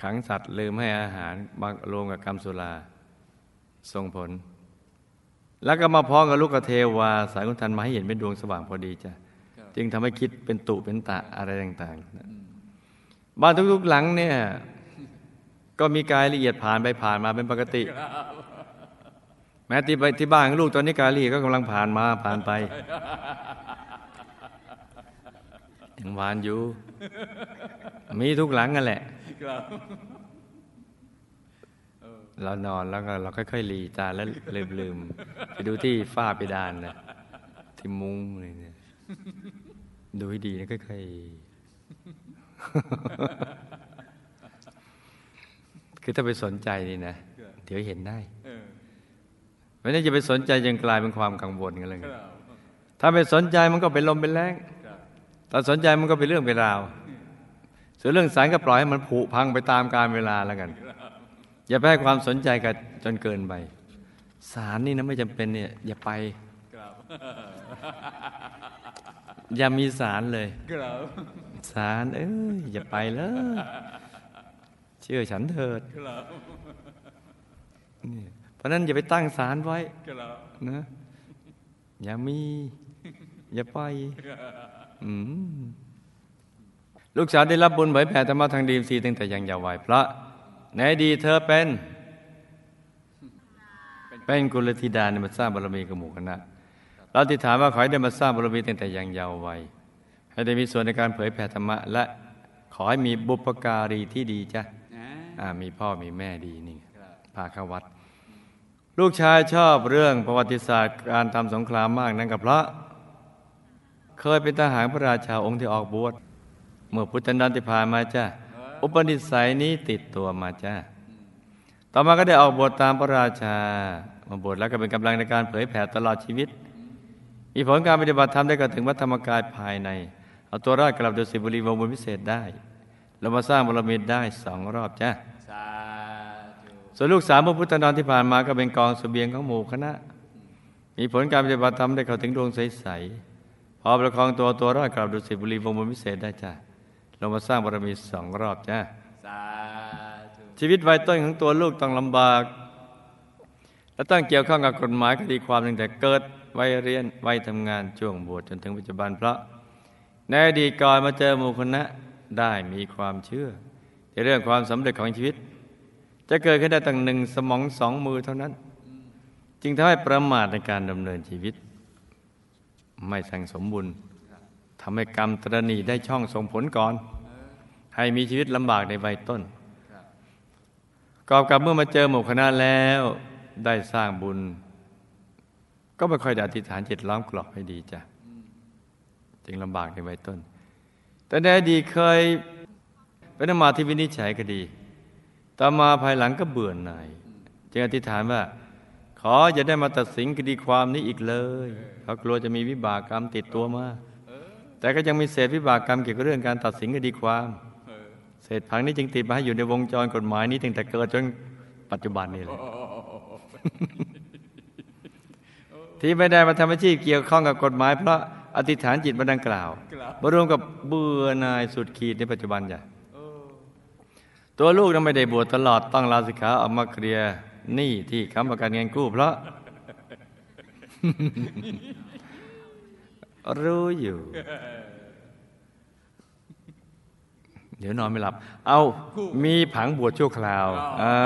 ขังสัตว์ลืมให้อาหารมารวมกับกรรมสุราส่งผล แล้วก็มาพ้องกับลูกเทวา สายคุณทันมาให้เห็นเป็นดวงสว่างพอดีจ้ะจึงทำให้คิดเป็นตุเป็นตะอะไรต่างๆบ้านทุกๆหลังเนี่ย ก็มีกายละเอียดผ่านไปผ่านมาเป็นปกติ แม้ที่ไปที่บ้านลูกตอนนี้กายละเอียดก็กำลังผ่านมาผ่านไป ยังหวานอยู่ มีทุกหลังนั่นแหละครับเรานอนแล้วก็เราค่อยๆหลีตาแล้วลืมลืมๆไปดูที่ฝ้าเพดานนะที่มุ้งอะไรเนี่ยดูให้ดีนะค่อยๆคือถ้าไปสนใจนี่นะเดี๋ยวเห็นได้เออไม่ได้จะไปสนใจจนกลายเป็นความกังวลกันเลยครับถ้าไปสนใจมันก็เป็นลมเป็นแรง ครับถ้าสนใจมันก็เป็นเรื่องเป็นราว ส่วนเรื่องสารก็ปล่อยให้มันผุพังไปตามกาลเวลาแล้วกัน อย่าไปให้ความสนใจกันจนเกินไป สารนี่นะไม่จำเป็นเนี่ย อย่าไป อย่ามีสารเลย สารเอ้ยอย่าไปเลยเชื่อฉันเถิดนี่เพราะนั้นอย่าไปตั้งสารไว้นะอย่ามี อย่าไป ลูกสาวได้รับบุญเผยแผ่ธรรมะทางดีมซีตั้งแต่ยังเยาว์วัยพระในดีเธอเป็น เป็นกุลธิดาในมาสร้างบารมีกับหมู่คณะเราติถามว่าขอให้ได้มาสร้างบารมีตั้งแต่ยังเยาว์วัยให้ได้มีส่วนในการเผยแผ่ธรรมะ และขอให้มีบุปการีที่ดีจ้ะมีพ่อมีแม่ดีนี่พาเข้าวัด ลูกชายชอบเรื่องประวัติศาสตร์การทำสงครามมากนั่นก็เพระ เคยเป็นทหารพระราชาองค์ที่ออกบวชเมื่อพุทธันดรที่ผ่านมาจ้าอุปนิสัยนี้ติดตัวมาจ้าต่อมาก็ได้ออกบวชตามพระราชามาบวชแล้วก็เป็นกำลังในการเผยแผ่ตลอดชีวิต มีผลการปฏิบัติธรรมได้กระถึงวัดธรรมกายภายใน เอาตัวรอดกลับโดยสิบุรีวงบุญพิเศษได้เรามาสร้างบารมีได้สองรอบจ้าสาธุส่วนลูกสาวพระพุทธนอนที่ผ่านมาก็เป็นกองเสบียงของหมู่คณะ มีผลการปฏิบัติธรรมได้เข้าถึงดวงใสๆ พอประคองตัวตัวรอดกลับดุสิตบุรีวงบุญพิเศษได้จ้าเรามาสร้างบารมีสองรอบจ้าสาธุชีวิตวัยต้นของตัวลูกต้องลำบาก และต้องเกี่ยวข้องกับกฎหมายคดีความตั้งแต่เกิดวัยเรียนวัยทำงานช่วงบวชจนถึงปัจจุบันเพราะในอดีตก่อนมาเจอหมู่คณะได้มีความเชื่อ ในเรื่องความสำเร็จของชีวิต จะเกิดขึ้นได้ตั้งหนึ่งสมองสองมือเท่านั้น จึงทำให้ประมาทในการดำเนินชีวิต ไม่สั่งสมบุญทำให้กรรมตรณีได้ช่องส่งผลก่อน ให้มีชีวิตลำบากในวัยต้นครับกอบกับเมื่อมาเจอหมู่คณะแล้วได้สร้างบุญ ก็ไม่ค่อยได้อธิษฐานจิตล้อมกรอบให้ดีจ้ะจึงลำบากในวัยต้น แต่ในอดีตเคยเป็นนมาที่วินิจฉัยก็ดี ต่อมาภายหลังก็เบื่อหน่าย จึงอธิษฐานว่า ขออย่าได้มาตัดสินคดีความนี้อีกเลยเขากลัวจะมีวิบากกรรมติดตัวมาแต่ก็ยังมีเศษวิบากกรรมเกี่ยวกับเรื่องการตัดสินคดีความเศษผังนี้จึงติดมาให้อยู่ในวงจรกฎหมายนี้ตั้งแต่เกิดจนปัจจุบันนี้เลยที่ไม่ได้มาทำอาชีพเกี่ยวข้องกับกฎหมาย เพราะอธิษฐานจิตมาดังกล่าวมารวมกับเบื่อนายสุดขีดในปัจจุบันจ้ะตัวลูกนั้นไม่ได้บวชตลอดต้องลาสิกขาออกมาเคลียร์ หนี้ที่ค้ำประกันเงินกู้เพราะ รู้อยู่ เดี๋ยวนอนไม่หลับ เอามีผังบวชชั่วคราวอ่า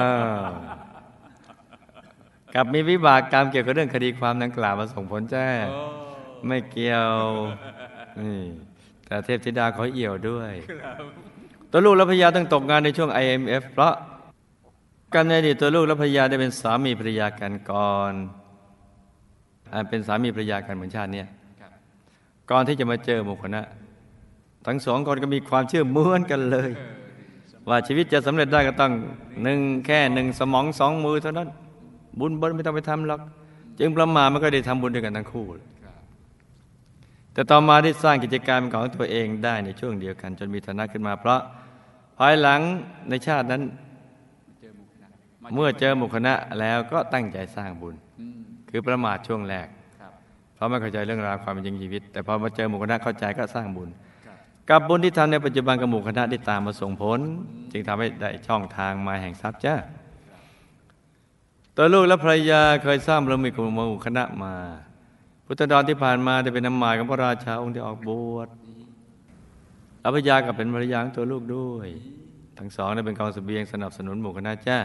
กับมีวิบากกรรมเกี่ยวกับเรื่องคดีความดังกล่าวมาส่งผลแจ้โอ้ไม่เกี่ยวนี่แต่เทพธิดาขอเอี่ยวด้วยตัวลูกและภรรยาต้องตกงานในช่วง IMF เพราะ กันในอดีตตัวลูกและภรรยาได้เป็นสามีภรรยากันก่อนอ่าเป็นสามีภรรยากันเหมือนชาติเนี้ยครับก่อนที่จะมาเจอหมู่คณะทั้งสองคนก็มีความเชื่อเหมือนกันเลย ว่าชีวิตจะสำเร็จได้ก็ต้องหนึ่งแค่หนึ่งสมองสองมือเท่านั้น บุญบนไม่ต้องไปทำหรอกจึงประมาทมันก็ได้ทำบุญด้วยกันทั้งคู่ครับแต่ต่อมาได้สร้างกิจการเป็นของตัวเองได้ในช่วงเดียวกัน จนมีฐานะขึ้นมา เพราะภายหลังในชาตินั้น เจอหมู่คณะา เมื่อเจอหมู่คณะแล้วก็ตั้งใจสร้างบุญอืมคือประมาทช่วงแรกครับเพราะไม่เข้าใจเรื่องราวความเป็นจริงชีวิต แต่พอมาเจอหมู่คณะเข้าใจก็สร้างบุญครับกับบุญที่ทำในปัจจุบันกับหมู่คณะได้ตามมาส่งผล จึงทำให้ได้ช่องทางมาแห่งทรัพย์จ้าตัวลูกและภรรยาเคยสร้างบารมีกับหมู่คณะมา พุทธดอนที่ผ่านมาได้เป็นน้ำหมายของพระราชาองค์ที่ออกบวชและภรรยากับเป็นภรรยาของตัวลูกด้วย ทั้งสองได้เป็นกองเสบียงสนับสนุนหมู่คณะจ้า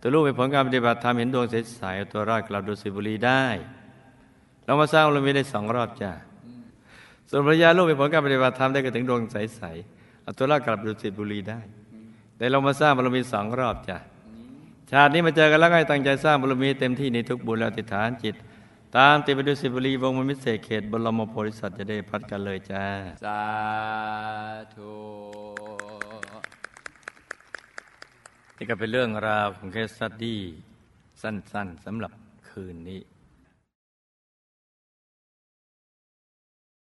ตัวลูกเป็นผลการปฏิบัติธรรมเห็นดวงใสๆเอาตัวรอดกลับดุสิตบุรีได้เรามาสร้างบารมีได้สองรอบจ้าส่วนภรรยาลูกเป็นผลการปฏิบัติธรรมได้ก็ถึงดวงใสๆเอาตัวรอดกลับดุสิตบุรีได้แต่เรามาสร้างบารมีสองรอบจ้ะชาตินี้มาเจอกันแล้วให้ตั้งใจสร้างบารมีเต็มที่ในทุกบุญและอธิฐานจิต ตามติดไปดุสิบุรีวงมมิเสกเขตบรมโพธิสัตว์จะได้พัดกันเลยจ้า สาธุ นี่ก็เป็นเรื่องราวของเคสสตดี้สั้น ๆสำหรับคืนนี้